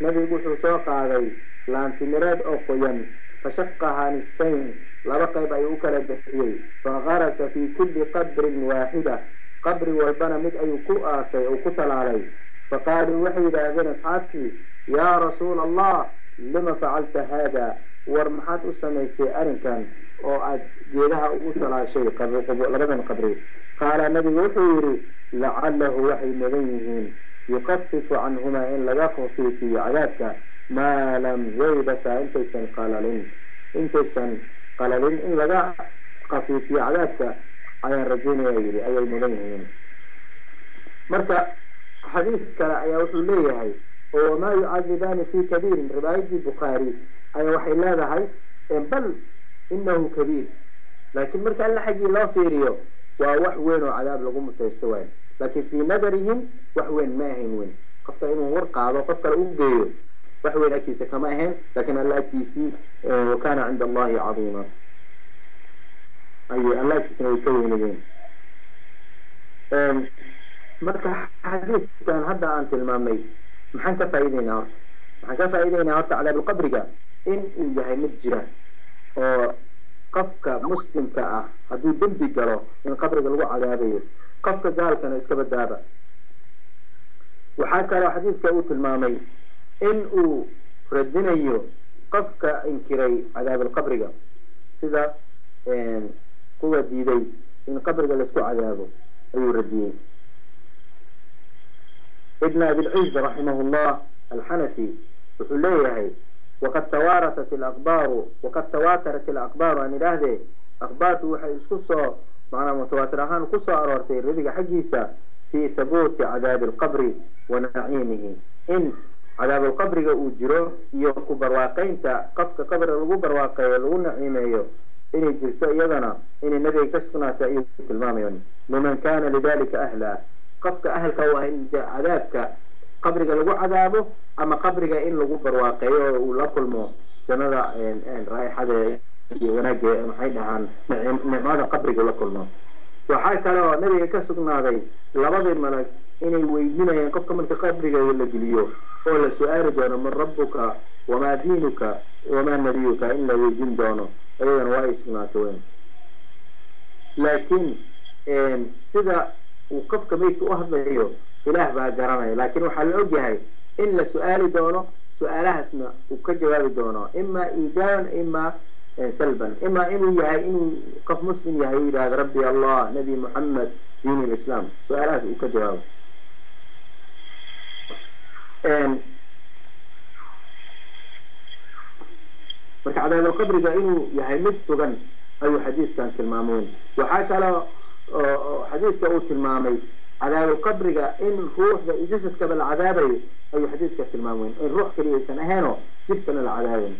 nabigu wuxuu soo qaaday laantimireed oo qoyan fashaqahaa nisfayn laba qayb ayuu u kala bixiyey fagarasa fi kulli qabrin waaxida قبر والبنا مد أي كؤاس أو كتل علي فقال وحي إلى أذن أصحابتي يا رسول الله لما فعلت هذا؟ ورمحات أسمي سيئرن كان أو أجيلها أقتل على شيء قبر قبر قبر قال النبي وحي لعله وحي مبينهم يقفف عنهما إن لقاكم في في عذابك. ما لم يلبس انت سن قال لن انت سن قال لن ان لقا قفي في عذابك. Ayaan rajaynaya yidhi ayay mudan yihiin marka xadiis kale ayaa wuxuu leeyahay oo wamaa yucadibaani fi kabiirin riwaayadii bukhaari ayaa waxay leedahay bal inahu kabiir laakiin marka alla xaggii loo fiiriyo waa wax weyn oo cadaab lagu mutaysto waay laakiin fii nadarihim wax weyn ma ahayn weyn qofka inuu war qaado qof kale u geeyo wax weyn agtiisa kama ahayn laakiin alla agtiisii wakana cinda allahi cadiima ay alla agtiisina way ka weynadeen marka xadiidkan hadda aan tilmaamnay maxaan ka faa'ideynaa horta? Maxaan ka faa'ideynaa horta cadaabulqabriga? In uu yahay mid jira oo qofka muslimka ah hadduu dembi galo in qabriga lagu cadaabayo qofka gaalkana iska badaaba waxaa kaloo xadiidka uu tilmaamay in uu radinayo qofka inkiray cadaabulqabriga sida هو ديدي إن قبر جلسكو عذابه أي رديه ابن أبي العز رحمه الله الحنفي وحليه وقد توارثت الأقبار وقد تواترت الأقبار عن الأهدي أقبارته وحي إسكسا معنى متواترهان قصة أرارتين رديق حقيسة في ثبوت عذاب القبر ونعيمه إن عذاب القبر يؤجره يوكو برواقين تا قفك قبر لغو برواقين لغو نعيمه إن جرت يدنا إني نبي كسكنا تأيوك الماميون لمن كان لذلك أهلا. قفك أهلك هو إن عذابك. قبرك لقو عذابه أما قبرك إن لقو برواقي ولقل مو جنرى إن, إن رايح هذا ينجي محيدها عن نعمال قبرك لقل مو وحاك لو نبي كسكنا ذي لبضي ملك إني ويدنا ينقفك من قبرك ولا جليو ولا سؤال دون من ربك وما دينك وما نبيك إلا ويدين دونه iyadana waa ay sugnaatay weyn laakiin sida uu qofka meydka u hadlayo ilaah baa garanaya. Laakiin waxaa la ogyahay in la su'aali doono su'aalahaasna uu ka jawaabi doono. Ima iijaaban ima salban. Ima inuu yahay inuu qof muslim yahay uu yidhahdo rabbi allah nabi muxamed diin lislaam su'aalahaas uu ka jawaabo marka cadaabulqabriga inuu yahay mid sugan ayuu xadiidkan tilmaamayn waxaa kaloo xadiidka uu tilmaamay cadaabulqabriga in ruuxda iyo jasadkaba la cadaabayo ayuu xadiidka tilmaamayn in ruux kaliya aysan ahaynoo jirkana la cadaabayn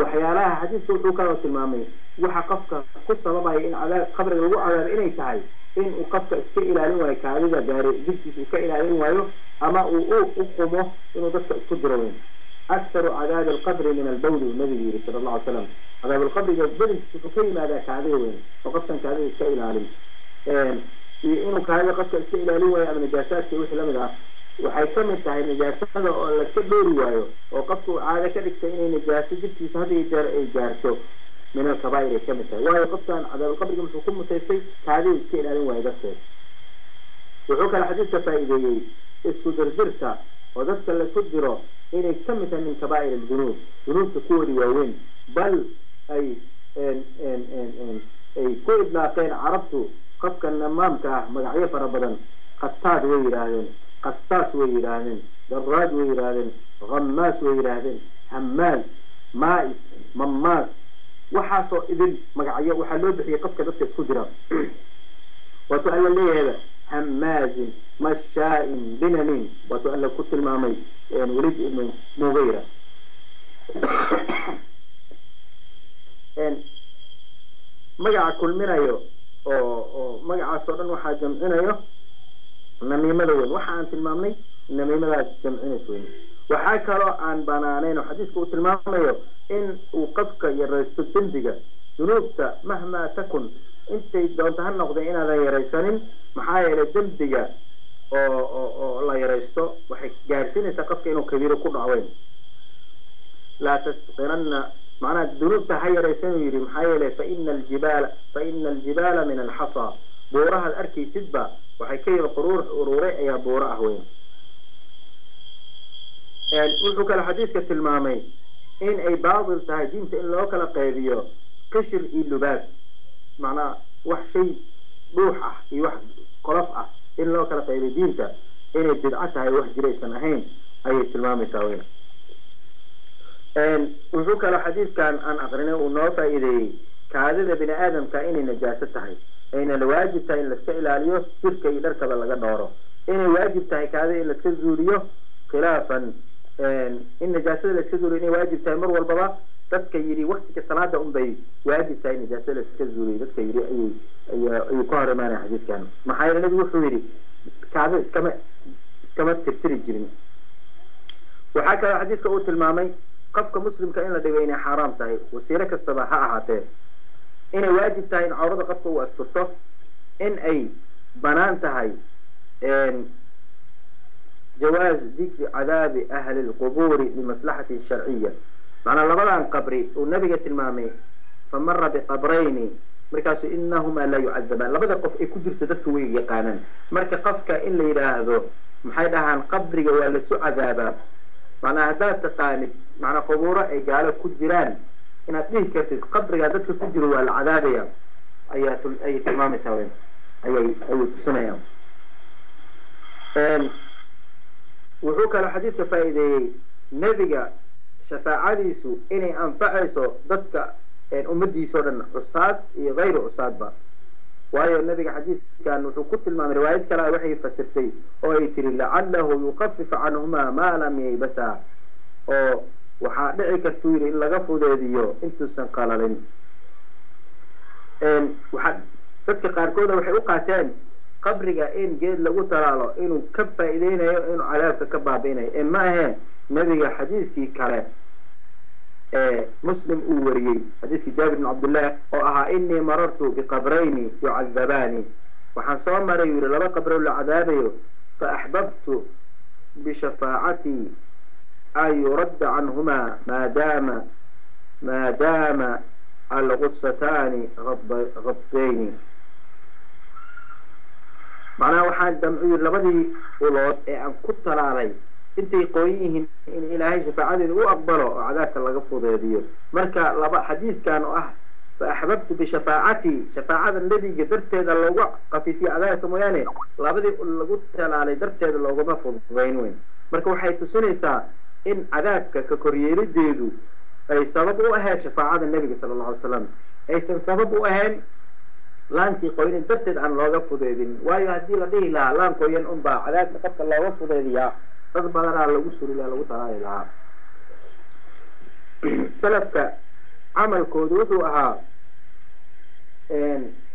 waxyaalaha xadiidka wuxuu kaloo tilmaamay waxa qofka ku sababaya in qabriga lagu cadaabo inay tahay in uu qofka iska ilaalin waayo kaadida gaari jirkiisa uu ka ilaalin waayo ama uu u qumo inuu dadka isku diro أكثر عذاب القبر من البول النبي صلى الله عليه وسلم. عذاب القبر جبل سكوكي ماذا كعذي وين؟ وقفتا كعذي يسكيل عالم إيه، إنه كعذي قفتا يسكيل عالم ويا من نجاسات كي وحي لمدها وحي كم انتهي نجاسات لسكبه روايه وقفت عادة كدكت إنه نجاس جبتي سهدي جار إيجارتو من الكبائر كم انتهي وهي قفتا عذاب القبر جمت وكم متيستي كعذي يسكيل عالم ويا دكتور وحوك الحديث تفايدي. اسكو دردرتا. ودكتا لسدره inay ka mid tahay min kabaa'ir aldunuub. Dunuubta kuwoodi waaweyn. Bal ay ay ku idlaaqeen carabtu qofka namaamka ah magacyo fara badan. Khataad way yidhaahdeen qasaas way yidhaahdeen daraaj way yidhaahdeen hammaas way yidhaahdeen hammaaz maa'is mammaas. Waxaasoo idin magacyo waxaa loo bixiyey qofka dadka isku dira. Waatuu alla leeyahayba هماز مشاء بنمين وتؤلى كت المامي يعني ولد ابن مغيرة. مجع كل من ايو مجع صورا وحا جمعنا ايو نميمة لون وحا أنت المامي نميمة لا جمعنا سوين. وحا كرا عن بانانين وحديث كت المامي إن وقفك يا رئيس الدنبقة ذنوبتا مهما تكن. Intay doonto ha noqda inaadan yaraysanin maxaa yeelay dembiga oo oo la yaraysto waxay gaarsiinaysaa qofka inuu kabiiro ku dhacweyn laa tasqiranna macnaha dunuubta ha yaraysan uu yidhi maxaa yeelay faina aljibaala faina aljibaala min alxasa. Buurahaad arkaysidba waxay ka yimi quruur uruuray ayaa buuro ah weyn. Wuxuu kale xadiiska tilmaamay in ay baatil tahay diinta in loo kala qaybiyo qishir iyo lubaab macnaha wax shay dhuux ah iyo wax qolof ah in loo kala qaybiyo diinta inay bidco tahay wax jiraysan ahayn ayay tilmaamaysaa weyn. Wuxuu kaloo xadiidkan aan aqrinay uu noo faa'iideeyey kaadida bini aadamka inay najaaso tahay ayna la waajib tahay in laiska ilaaliyo jirka iyo dharkaba laga dhooro inay waajib tahay kaadida in laiska zuuliyo khilaafan إن جالس للسكزوريني واجب تامر والبلا تتكيري وقتك استناده أم بي واجب تاني جالس للسكزوري تتكيري أي أي أي, أي قارة ما نحديث كانوا. ما حيرنا نقول حويري كعب إسكما إسكما ترتري الجرم وحكى حديث كأوت المامي قف كمسلم كأن لديه حرام تاي وسيرك استباحة عاتين إن واجب تاني عرض قف كو أسترته إن أي بنان تاي جواز ذكر عذاب أهل القبور لمصلحة شرعية. معنى لبضان قبري ونبي المامي فمر بقبرين. مركز إنهما لا يعذبان. لبضا قف إيه إكدر تدكوي يقانا مركز قف إن لي راهذو محايدة عن قبري والسو عذابا. معنى هذا التقامي معنى قبورة إي قال كجران. إن أتليه كرتد. قبر يادتك كجر والعذاب يا. أيات الأي تمام أي أي تسمى وحوك على حديث كفائدة نبيك شفاعة ديسو إني أنفعيسو ضدك إن أمدي سورنا عصاد غير عصاد با. وهي النبي حديث كان وحكوت المام رواية كلا وحي فسرتي. أو يتر لعله يقفف عنهما ما لم يبسا أو وحادعي كتوير إلا غفو ذي ديو إنتو سنقال لين وحادعي كتوير إلا غفو ذي ديو إنتو سنقال لين وحادعي qabriga in geed lagu talaalo inuu ka faa'iideynayo inuu cadaabka ka baabi'inayo ee ma aheen nebiga xadiidkii kale ee muslim uu wariyey xadiidkii jaabir bin cabdillaah oo ahaa inii marartu biqabrayni yucadabaani waxaan soo maray yuu yihi laba qabrow la cadaabayo fa axbabtu bishafaacatii an yuradda canhumaa maadaama maadaama algusataani hadbayni معناها وحال دمعي لبدي ولود إيه ان كنت لالي انت قويه إن إلهي شفاعته واقبله عذاك الله قفو ديديو مركا لبا حديث كانوا أه. فأحببت بشفاعتي. شفاعة النبي قدرت هذا اللوغة قفي في عذاك مياني. لابدي اللوغة تلا علي درت هذا اللوغة مفض غينوين مركا وحيت سنسا إن عذاك ككوريه ديدو. أي سبب أها شفاعة النبي صلى الله عليه وسلم. أي سبب اهان laankii qoynin darteed aan looga fudeedin waayo haddii la dhihi lahaa laan qoyan unbaa cadaabka qofka looga fudeediyaa dad badanaa lagu suri laha lagu talaali lahaa salafka camalkoodu wuxuu ahaa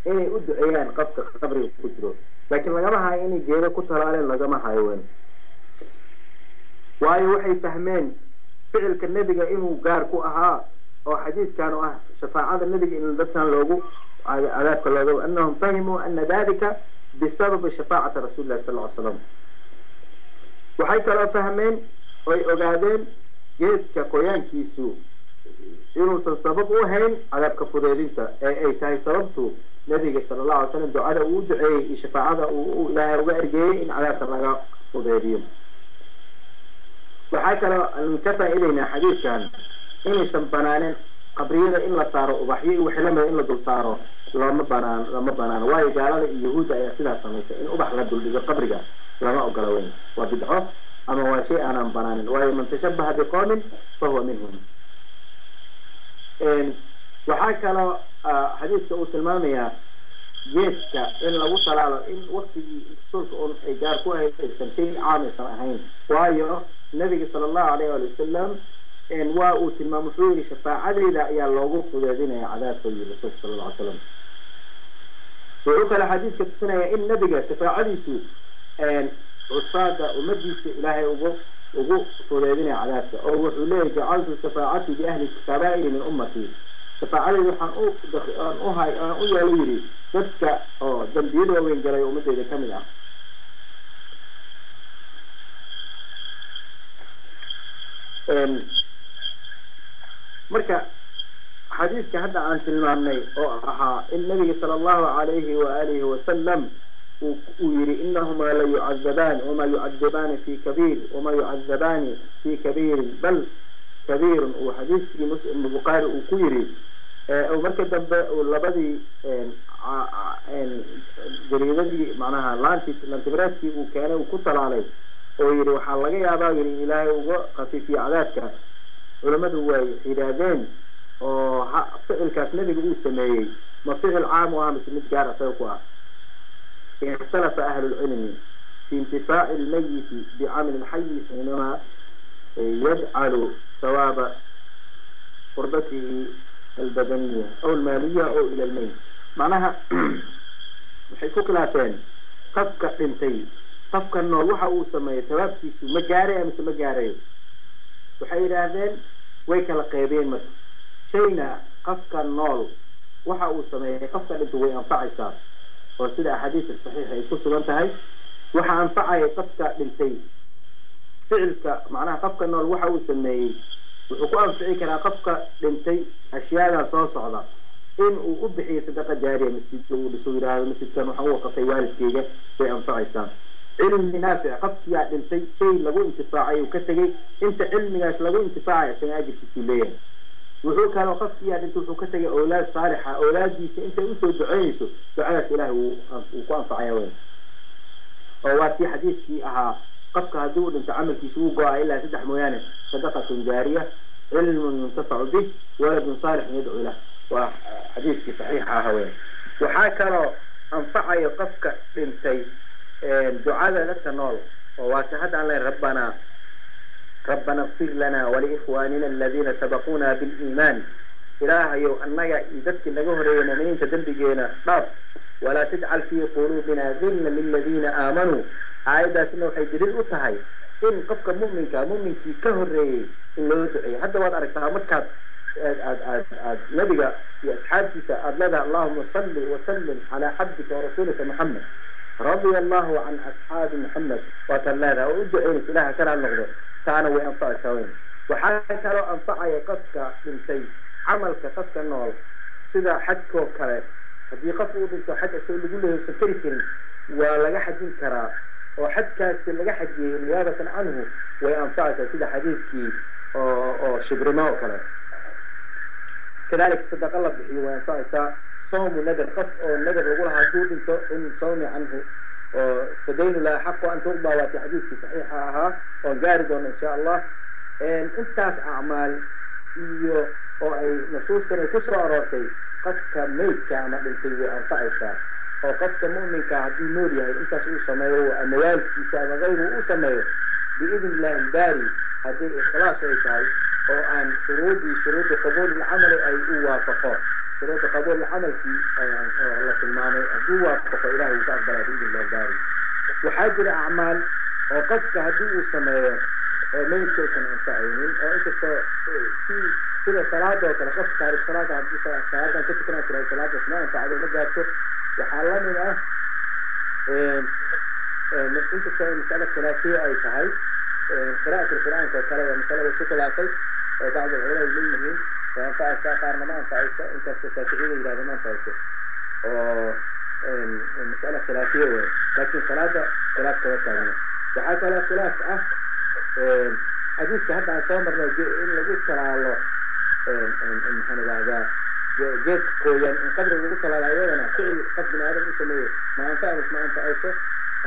inay u duceeyaan qofka qabriga ku jiro laakiin lagama hayo inay geedo ku talaaleen lagama hayo wen waayo waxay fahmeen ficilka nebiga inuu gaar ku ahaa oo xadiidkan oo ah shafaacada nebiga in dadkan loogu عليك الله ضوء أنهم فهموا أن ذلك بسبب شفاعة رسول الله صلى الله عليه وسلم. وحيك الله فهمين ويأجادين جيد كقيان كيسو إنه سبب وهين على كفرين أنت أي أي تاي سببته نبي صلى الله عليه وسلم دعاء ودعاء شفاعة ولا ورجاء إن على كرجاء فضيلين وحيك الله المكفى إلينا حديث كان إني سبنانين qabriyada in la saaro ubaxyo iyo wixii lamida in la dul saaro lama banaan lama banaano waayo gaalada iyo yahuudda ayaa sidaas samaysay in ubax la duldhigo qabriga lama ogola weyn. Waa bidco ama waa shay aanan banaanin. Waayo man tashabaha biqoomin fahuwa minhum. Waxaa kaloo xadiidka uu tilmaamayaa geedka in lagu talaalo in waktigii rasuulka un ay gaar ku ahayd shay caam aysan ahayn. Waayo nabiga sala allahu alayh ali wasalam waa uu tilmaam wuxuu yihi shafaacadeyda ayaa loogu fudeedinaya cadaabka yiri rasuulka sala alla ly slam wuxuu kale xadiidka tusinaya in nabiga shafaacadiisu cusaada ummadiisa ilaahay ugu ugu fudeydinaya cadaabka oo wuxuu leeyahy jacaltu shafaacatii biahli kabaa'iri min ummatii shafaacadeyda waxaan u aan u yeelo yidhi dadka oo dambiyada waaweyn galay ummadeyda ka mid ah marka xadiidka hadda aan tilmaamnay oo ahaa in nabiga sala allahu calayhi waalihi wasalam uu yihi inahumaa la yucadabaan wamaa yucadabaani fi kabiir wamaa yucadabaani fi kabiirin bal kabiirun uu xadiidkii muslim bukhaari uu ku yidhi marka dambe labadii jariidadii macnaha laantii lantibraadkii uu keenay uu ku talaalay oo yihi waxaa laga yaabaa yidhi in ilaahay uga khafiifiyo cadaadka علماء دواي حيرادين فعل كاس نبي قوس سمايي ما فعل عام وامس مد جار اختلف أهل العلم في انتفاع الميت بعمل الحي حينما يجعل ثواب قربته البدنية أو المالية أو إلى الميت معناها حيث كلها فان قفك انتي قفك النور وحا أوسمي ثوابتي سو مجاري أمس مجاري وحير هذين way kala qeybeen marka shayna qofka nool. Waxa uu sameeyey qofka dhinta way anfacaysaa oo sida axaadiidta saxiixa ay ku sugan tahay waxa anfacaya qofka dhintay. Ficilka macnaha qofka nool waxa uu sameeyey wuxuu ku anfici karaa qofka dhintay ashyaadan soo socda. In uu u bixiyo sadaqa jaariya masjidka uu dhiso yidhaahdo masjidkan waxaan u waqafay waalidkeyga way anfacaysaa علم نافع قف يا دلتي شيء لغو انتفاعي وكتغي انت علمي اش لغو انتفاعي عشان أجل تسوليا وحو كان وقفت يا دلتو وكتغي أولاد صالحة أولاد ديسي انت اسو دعيسو دعيس اله وقوان فعيوين. وواتي حديث كي أها قف كهدو انت عمل كي سوقوا سدح مياني صدقة جارية علم ينتفع به ولد صالح يدعو له. وحديث كي صحيح هاوين وحاكرو أنفعي قفك دلتي ducada dadka nool oo waata hadda aan leyn rabbanaa rabbana اغfir lana waliikhwanina aladina sabaquna biliimaan ilaahayow annaga iyo dadkii naga horeeyay muuminiinta dembigeena dhaaf walaa tajcal fii quluubina gilla liladina aamanuu aayaddaasna waxay daliil u tahay in qofka mu'minka mu'minkii ka horeeyey in loo duceeyo hadda waad aragtaa markaad aad aad aad nabiga iyo asxaabtiisa aada leedahay allahuma salli wasalim calaa cabdika warasuulika maxamed رضي الله عن أصحاب محمد وتلاذا وأدو إنس إلها كلا اللغضة تانا وينفع سوين. وحاكا لو أنفع يقفك من تي عملك قفك النوال سيدا حدكو كلاب هذه قفوا بنتو حد أسوي اللي قوله سكركن. ولقاح الدين كرا. وحد كاس لقاح الدين نيابة عنه. وينفع سيدا حديثك. أو, أو شبرناو كذلك صدق الله بحي وينفائسا صوم نذر قف أو نذر يقولها دود انت إن صوم عنه. فدين لا حق أن تقبى وتحديث في صحيحها وقارد إن شاء الله. إن انت أعمال إيو أو أي نصوص كان يكسر اراتي قف كميت كاما بنتي وينفائسا أو قف كمؤمن كهدي نوري. يعني هاي انت سؤو سمايه وانوالك كيسا وغيره أو سمايه بإذن الله الباري هذه إخلاص إيه oo aan shuruudii shuruudi qabuul ilcamali ay u waafaqo. Shuruuda qabuul camalkii la tilmaamay hadduu waafaqo ilahi wuu ka aqbalaa biidn ilbaari waxaa jira acmaal oo qofka haddii uu sameeyo oo meydkaysan anfacaynin oo inkastoo fi sida salaada oo kale qof taarif salaada haddii salaadan ka tukanaa tirahay salaadaas ma anfacdo ma gaarto. Waxaa la mid ah inkastoo masale khilaafiya ay tahay qira'at lqur'aanka oo kale waa masale la isu khilaafay oo bacd alculama ay leeyihiin way qaarna ma anfacayso inkastoo shaaficiyada yidhahda ma anfacayso oo masale khilaafiya wey laakiin salaada khilaaf kama taagna waxaa kaloo khilaaf ah xadiidka hadda aan soo marnay in lagu talaalo maxaan idhahdaa geed qooyan in qabri lagu talaalo ayadana ficil qof bini aadam u sameeyo ma anfacayso ma anfacayso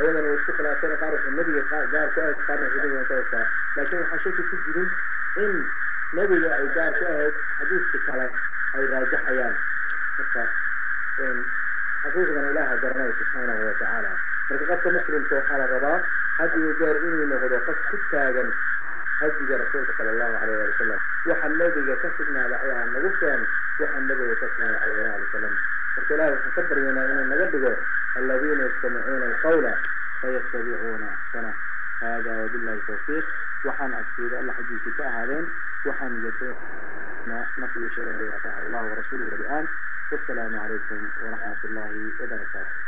ayadana way isku khilaafeen qaar nabiga gaar ku ahayd qaarna nabiga anfacaysaa laakiin waxaa shaki ku jirin in nabiga ay gaar ku ahayd xadiidka kale ay raajaxayaan marka xaqiiqdana ilaaha garanaya subxaanahu watacaala marka qofka muslimka waxaa la rabaa had iyo jeer inuu noqdo qof ku taagan hadiga rasuulka sala allahu alayh ali wasalam waxa nebiga ka sugnaada ayaa nagu filan waxa nebiga ka sugnaaday sala allahu alay wasalam marka ilahi waxaan ka baryaynaa inuu naga dhigo aladiina yastamicuuna alqawla fayattabicuuna axsana hada wabillahi tawfiiq waxaan asiibay alla xaggiisii ka ahaadeen وحن جثنا نفي شرعه الله ورسوله الآن. والسلام عليكم ورحمة الله وبركاته.